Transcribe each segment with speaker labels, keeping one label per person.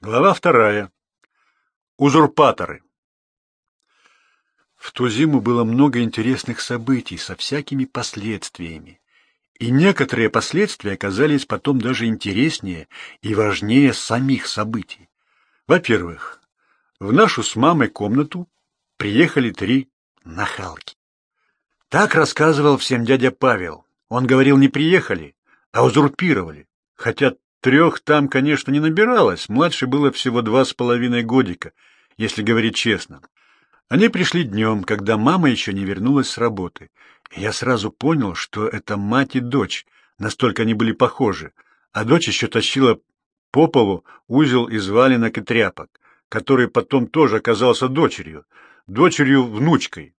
Speaker 1: Глава вторая. Узурпаторы. В ту зиму было много интересных событий со всякими последствиями. И некоторые последствия оказались потом даже интереснее и важнее самих событий. Во-первых, в нашу с мамой комнату приехали три нахалки. Так рассказывал всем дядя Павел. Он говорил, не приехали, а узурпировали. Хотя Трех там, конечно, не набиралось, младше было всего два с половиной годика, если говорить честно. Они пришли днем, когда мама еще не вернулась с работы. И я сразу понял, что это мать и дочь, настолько они были похожи, а дочь еще тащила по полу узел из валенок и тряпок, который потом тоже оказался дочерью, дочерью-внучкой.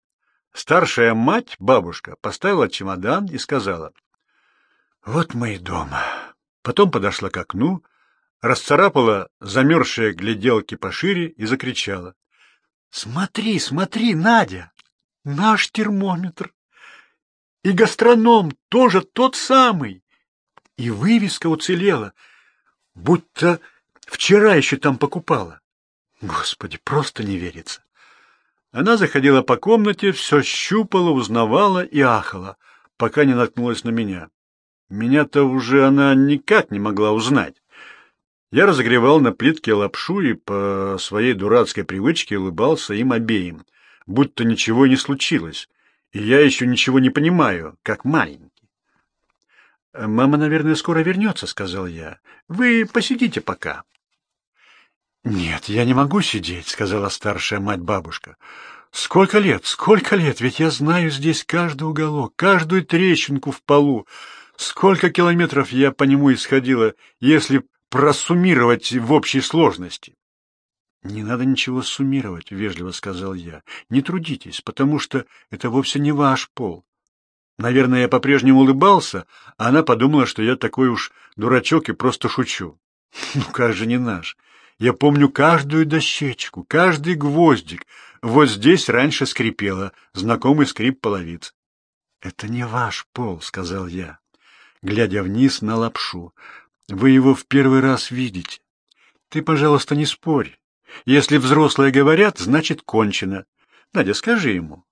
Speaker 1: Старшая мать, бабушка, поставила чемодан и сказала, «Вот мы и дома». Потом подошла к окну, расцарапала замерзшие гляделки пошире и закричала. — Смотри, смотри, Надя, наш термометр. И гастроном тоже тот самый. И вывеска уцелела, будто вчера еще там покупала. Господи, просто не верится. Она заходила по комнате, все щупала, узнавала и ахала, пока не наткнулась на меня. Меня-то уже она никак не могла узнать. Я разогревал на плитке лапшу и по своей дурацкой привычке улыбался им обеим, будто ничего не случилось, и я еще ничего не понимаю, как маленький. «Мама, наверное, скоро вернется», — сказал я. «Вы посидите пока». «Нет, я не могу сидеть», — сказала старшая мать-бабушка. «Сколько лет, сколько лет, ведь я знаю здесь каждый уголок, каждую трещинку в полу. Сколько километров я по нему исходила, если просуммировать в общей сложности? — Не надо ничего суммировать, — вежливо сказал я. — Не трудитесь, потому что это вовсе не ваш пол. Наверное, я по-прежнему улыбался, а она подумала, что я такой уж дурачок и просто шучу. Ну как же не наш? Я помню каждую дощечку, каждый гвоздик. Вот здесь раньше скрипело, знакомый скрип половиц. — Это не ваш пол, — сказал я глядя вниз на лапшу. Вы его в первый раз видите. Ты, пожалуйста, не спорь. Если взрослые говорят, значит, кончено. Надя, скажи ему.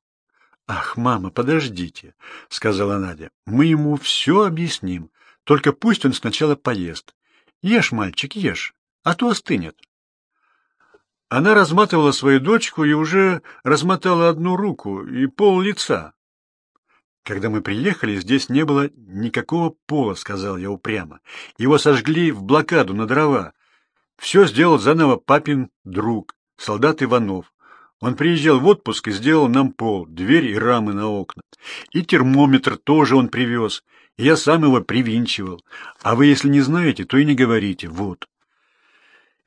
Speaker 1: Ах, мама, подождите, сказала Надя. Мы ему все объясним. Только пусть он сначала поест. Ешь, мальчик, ешь, а то остынет. Она разматывала свою дочку и уже размотала одну руку и пол лица. Когда мы приехали, здесь не было никакого пола, сказал я упрямо. Его сожгли в блокаду на дрова. Все сделал заново папин друг, солдат Иванов. Он приезжал в отпуск и сделал нам пол, дверь и рамы на окна. И термометр тоже он привез, я сам его привинчивал. А вы, если не знаете, то и не говорите. Вот.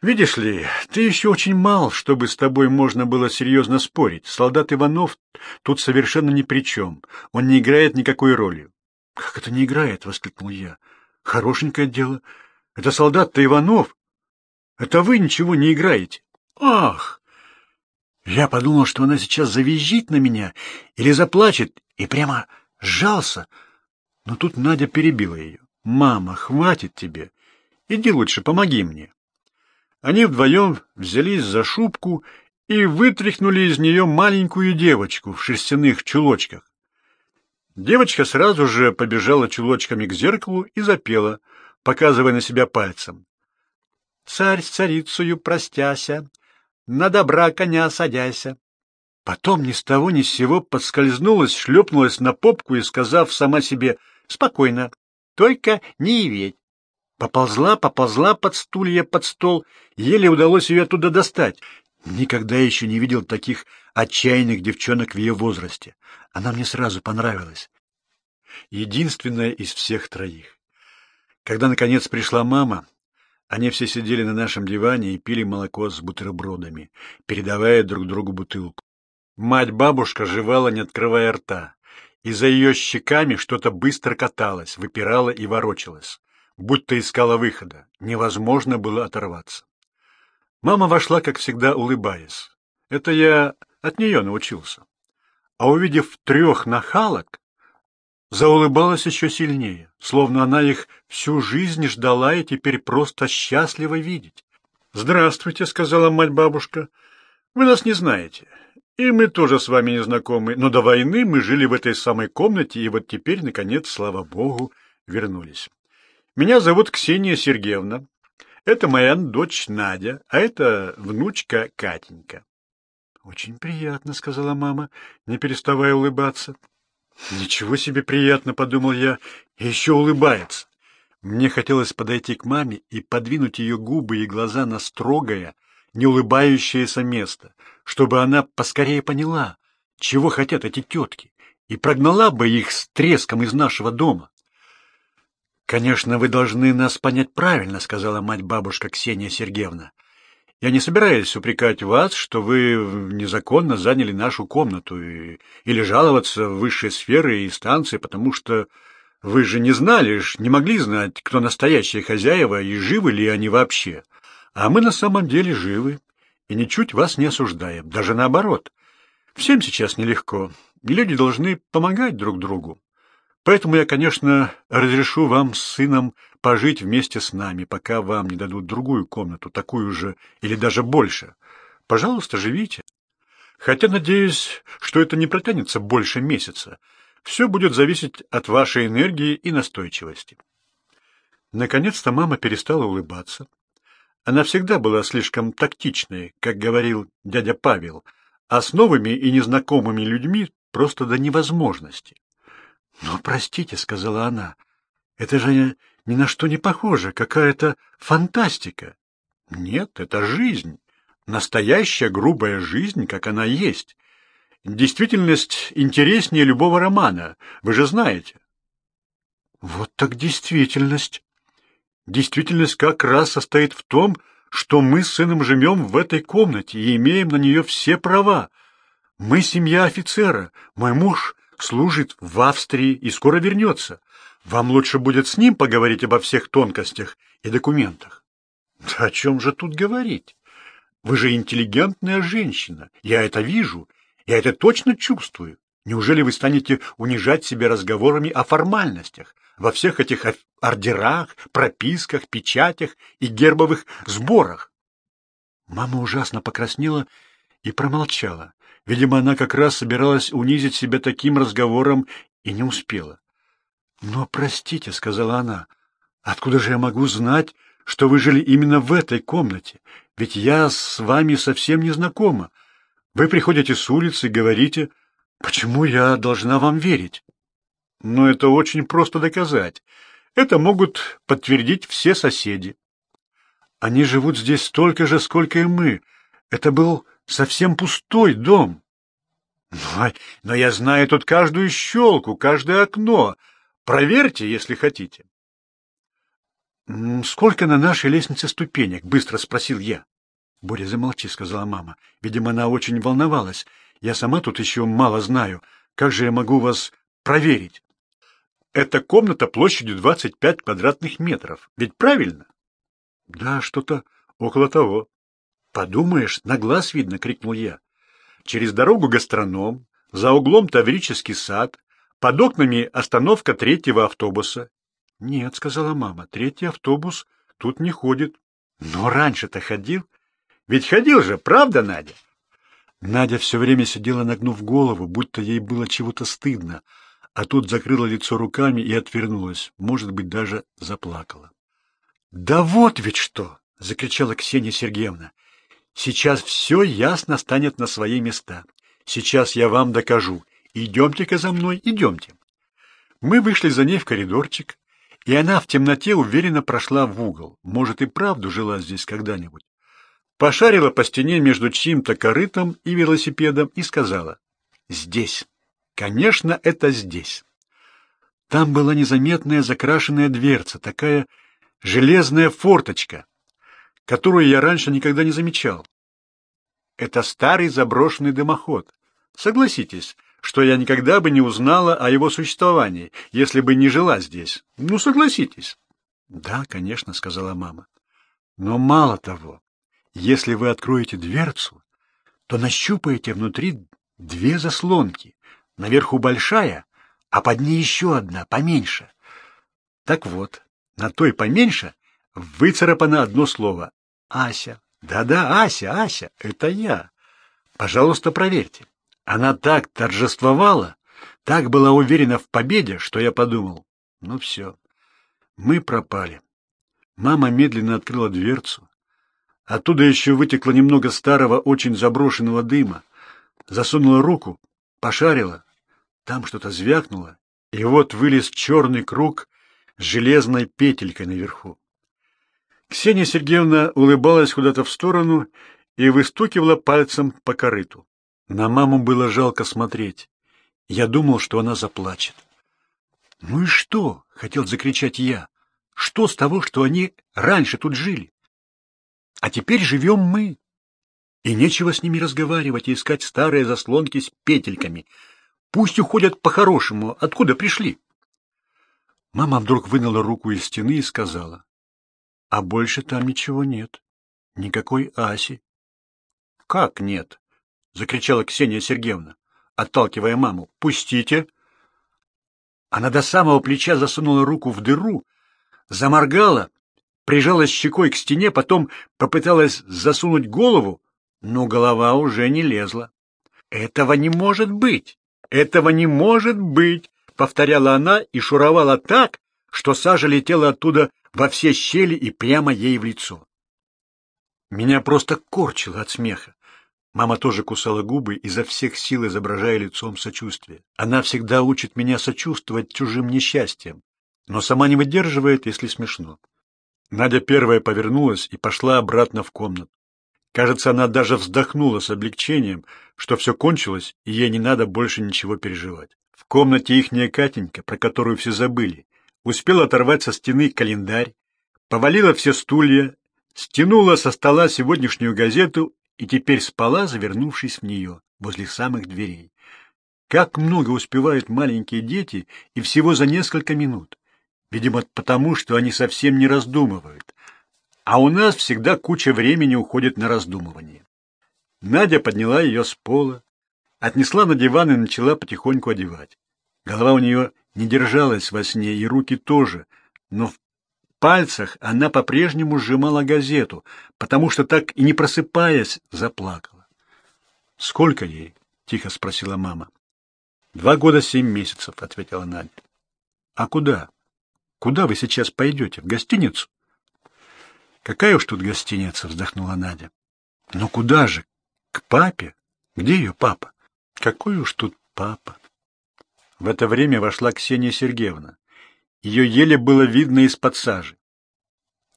Speaker 1: Видишь ли, ты еще очень мал, чтобы с тобой можно было серьезно спорить. Солдат Иванов тут совершенно ни при чем. Он не играет никакой роли. — Как это не играет? — воскликнул я. — Хорошенькое дело. Это солдат-то Иванов. Это вы ничего не играете. Ах! Я подумал, что она сейчас завизжит на меня или заплачет, и прямо сжался. Но тут Надя перебила ее. — Мама, хватит тебе. Иди лучше, помоги мне. Они вдвоем взялись за шубку и вытряхнули из нее маленькую девочку в шерстяных чулочках. Девочка сразу же побежала чулочками к зеркалу и запела, показывая на себя пальцем. «Царь с царицею простяся, на добра коня садяся». Потом ни с того ни с сего подскользнулась, шлепнулась на попку и, сказав сама себе «Спокойно, только не иветь, Поползла, поползла под стулья, под стол, еле удалось ее оттуда достать. Никогда еще не видел таких отчаянных девчонок в ее возрасте. Она мне сразу понравилась. Единственная из всех троих. Когда, наконец, пришла мама, они все сидели на нашем диване и пили молоко с бутербродами, передавая друг другу бутылку. Мать-бабушка жевала, не открывая рта, и за ее щеками что-то быстро каталось, выпирало и ворочалось будто искала выхода. Невозможно было оторваться. Мама вошла, как всегда, улыбаясь. Это я от нее научился. А увидев трех нахалок, заулыбалась еще сильнее, словно она их всю жизнь ждала и теперь просто счастлива видеть. Здравствуйте, сказала мать-бабушка. Вы нас не знаете. И мы тоже с вами не знакомы, но до войны мы жили в этой самой комнате, и вот теперь, наконец, слава богу, вернулись. Меня зовут Ксения Сергеевна. Это моя дочь Надя, а это внучка Катенька. Очень приятно, сказала мама, не переставая улыбаться. Ничего себе приятно, подумал я, еще улыбается. Мне хотелось подойти к маме и подвинуть ее губы и глаза на строгое, не улыбающееся место, чтобы она поскорее поняла, чего хотят эти тетки, и прогнала бы их с треском из нашего дома. «Конечно, вы должны нас понять правильно», — сказала мать-бабушка Ксения Сергеевна. «Я не собираюсь упрекать вас, что вы незаконно заняли нашу комнату и, или жаловаться в высшие сферы и станции, потому что вы же не знали, не могли знать, кто настоящие хозяева и живы ли они вообще. А мы на самом деле живы и ничуть вас не осуждаем, даже наоборот. Всем сейчас нелегко, и люди должны помогать друг другу. Поэтому я, конечно, разрешу вам с сыном пожить вместе с нами, пока вам не дадут другую комнату, такую же или даже больше. Пожалуйста, живите. Хотя надеюсь, что это не протянется больше месяца. Все будет зависеть от вашей энергии и настойчивости. Наконец-то мама перестала улыбаться. Она всегда была слишком тактичной, как говорил дядя Павел, а с новыми и незнакомыми людьми просто до невозможности. «Но, простите», — сказала она, — «это же ни на что не похоже, какая-то фантастика». «Нет, это жизнь, настоящая грубая жизнь, как она есть. Действительность интереснее любого романа, вы же знаете. Вот так действительность. Действительность как раз состоит в том, что мы с сыном живем в этой комнате и имеем на нее все права. Мы семья офицера, мой муж служит в Австрии и скоро вернется. Вам лучше будет с ним поговорить обо всех тонкостях и документах. Да о чем же тут говорить? Вы же интеллигентная женщина, я это вижу, я это точно чувствую. Неужели вы станете унижать себя разговорами о формальностях, во всех этих ордерах, прописках, печатях и гербовых сборах? Мама ужасно покраснела и промолчала. Видимо, она как раз собиралась унизить себя таким разговором и не успела. — Но, простите, — сказала она, — откуда же я могу знать, что вы жили именно в этой комнате? Ведь я с вами совсем не знакома. Вы приходите с улицы и говорите, почему я должна вам верить? Но это очень просто доказать. Это могут подтвердить все соседи. Они живут здесь столько же, сколько и мы. Это был совсем пустой дом. Но, но я знаю тут каждую щелку, каждое окно. Проверьте, если хотите. — Сколько на нашей лестнице ступенек? — быстро спросил я. — Боря, замолчи, — сказала мама. Видимо, она очень волновалась. Я сама тут еще мало знаю. Как же я могу вас проверить? Эта комната площадью 25 квадратных метров. Ведь правильно? — Да, что-то около того. — Подумаешь, на глаз видно, — крикнул я. Через дорогу гастроном, за углом Таврический сад, под окнами остановка третьего автобуса. — Нет, — сказала мама, — третий автобус тут не ходит. — Но раньше-то ходил. Ведь ходил же, правда, Надя? Надя все время сидела, нагнув голову, будто ей было чего-то стыдно, а тут закрыла лицо руками и отвернулась, может быть, даже заплакала. — Да вот ведь что! — закричала Ксения Сергеевна. — Сейчас все ясно станет на свои места. Сейчас я вам докажу. Идемте-ка за мной, идемте. Мы вышли за ней в коридорчик, и она в темноте уверенно прошла в угол. Может, и правду жила здесь когда-нибудь пошарила по стене между чьим-то корытом и велосипедом и сказала «Здесь». Конечно, это здесь. Там была незаметная закрашенная дверца, такая железная форточка, которую я раньше никогда не замечал. Это старый заброшенный дымоход. Согласитесь, что я никогда бы не узнала о его существовании, если бы не жила здесь. Ну, согласитесь. — Да, конечно, — сказала мама. — Но мало того, если вы откроете дверцу, то нащупаете внутри две заслонки. Наверху большая, а под ней еще одна, поменьше. Так вот, на той поменьше выцарапано одно слово Ася. Да-да, Ася, Ася, это я. Пожалуйста, проверьте. Она так торжествовала, так была уверена в победе, что я подумал, ну все, мы пропали. Мама медленно открыла дверцу. Оттуда еще вытекло немного старого, очень заброшенного дыма. Засунула руку, пошарила. Там что-то звякнуло, и вот вылез черный круг с железной петелькой наверху. Ксения Сергеевна улыбалась куда-то в сторону и выстукивала пальцем по корыту. На маму было жалко смотреть. Я думал, что она заплачет. «Ну и что?» — хотел закричать я. «Что с того, что они раньше тут жили? А теперь живем мы. И нечего с ними разговаривать и искать старые заслонки с петельками. Пусть уходят по-хорошему, откуда пришли». Мама вдруг вынула руку из стены и сказала. «А больше там ничего нет. Никакой Аси». «Как нет?» — закричала Ксения Сергеевна отталкивая маму. «Пустите!» Она до самого плеча засунула руку в дыру, заморгала, прижалась щекой к стене, потом попыталась засунуть голову, но голова уже не лезла. «Этого не может быть! Этого не может быть!» — повторяла она и шуровала так, что сажа летела оттуда во все щели и прямо ей в лицо. Меня просто корчило от смеха. Мама тоже кусала губы, изо всех сил изображая лицом сочувствие. Она всегда учит меня сочувствовать чужим несчастьям, но сама не выдерживает, если смешно. Надя первая повернулась и пошла обратно в комнату. Кажется, она даже вздохнула с облегчением, что все кончилось, и ей не надо больше ничего переживать. В комнате ихняя Катенька, про которую все забыли, успела оторвать со стены календарь, повалила все стулья, стянула со стола сегодняшнюю газету и теперь спала, завернувшись в нее, возле самых дверей. Как много успевают маленькие дети, и всего за несколько минут. Видимо, потому, что они совсем не раздумывают. А у нас всегда куча времени уходит на раздумывание. Надя подняла ее с пола, отнесла на диван и начала потихоньку одевать. Голова у нее не держалась во сне, и руки тоже, но в пальцах она по-прежнему сжимала газету, потому что так и не просыпаясь, заплакала. «Сколько ей?» — тихо спросила мама. «Два года семь месяцев», — ответила Надя. «А куда? Куда вы сейчас пойдете? В гостиницу?» «Какая уж тут гостиница?» — вздохнула Надя. «Ну куда же? К папе? Где ее папа? Какой уж тут папа?» В это время вошла Ксения Сергеевна. Ее еле было видно из-под сажи.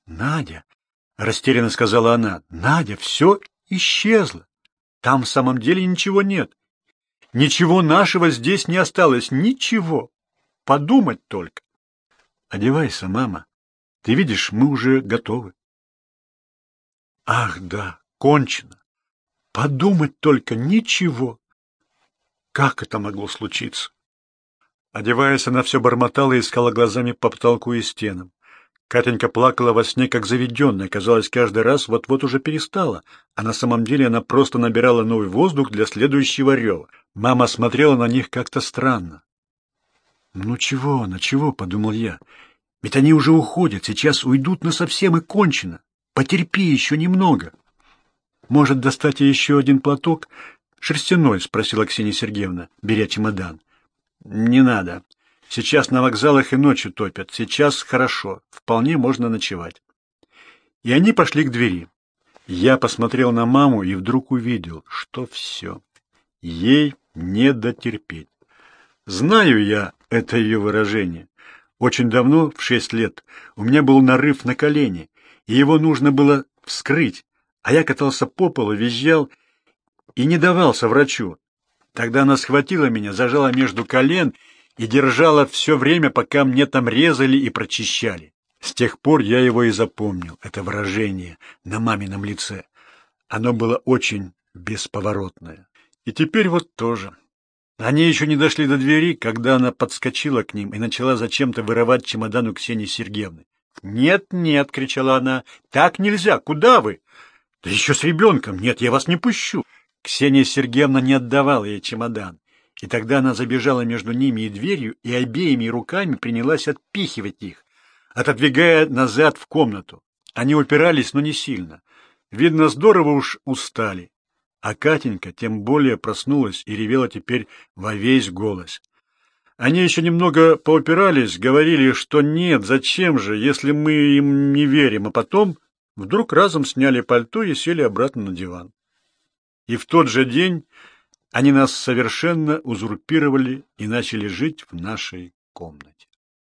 Speaker 1: «Надя!» — растерянно сказала она. «Надя, все исчезло. Там в самом деле ничего нет. Ничего нашего здесь не осталось. Ничего. Подумать только. Одевайся, мама. Ты видишь, мы уже готовы. Ах, да, кончено. Подумать только, ничего. Как это могло случиться? Одеваясь, она все бормотала и искала глазами по потолку и стенам. Катенька плакала во сне, как заведенная, казалось, каждый раз вот-вот уже перестала, а на самом деле она просто набирала новый воздух для следующего рева. Мама смотрела на них как-то странно. «Ну чего она, чего?» — подумал я. «Ведь они уже уходят, сейчас уйдут насовсем и кончено. Потерпи еще немного». «Может, достать еще один платок?» «Шерстяной?» — спросила Ксения Сергеевна, беря чемодан. Не надо. Сейчас на вокзалах и ночью топят. Сейчас хорошо. Вполне можно ночевать. И они пошли к двери. Я посмотрел на маму и вдруг увидел, что все. Ей не дотерпеть. Знаю я это ее выражение. Очень давно, в шесть лет, у меня был нарыв на колени, и его нужно было вскрыть, а я катался по полу, визжал и не давался врачу. Тогда она схватила меня, зажала между колен и держала все время, пока мне там резали и прочищали. С тех пор я его и запомнил, это выражение на мамином лице. Оно было очень бесповоротное. И теперь вот тоже. Они еще не дошли до двери, когда она подскочила к ним и начала зачем-то вырывать чемодан у Ксении Сергеевны. «Нет, нет!» — кричала она. «Так нельзя! Куда вы?» «Да еще с ребенком! Нет, я вас не пущу!» Ксения Сергеевна не отдавала ей чемодан, и тогда она забежала между ними и дверью и обеими руками принялась отпихивать их, отодвигая назад в комнату. Они упирались, но не сильно. Видно, здорово уж устали. А Катенька тем более проснулась и ревела теперь во весь голос. Они еще немного поупирались, говорили, что нет, зачем же, если мы им не верим, а потом вдруг разом сняли пальто и сели обратно на диван. И в тот же день они нас совершенно узурпировали и начали жить в нашей комнате.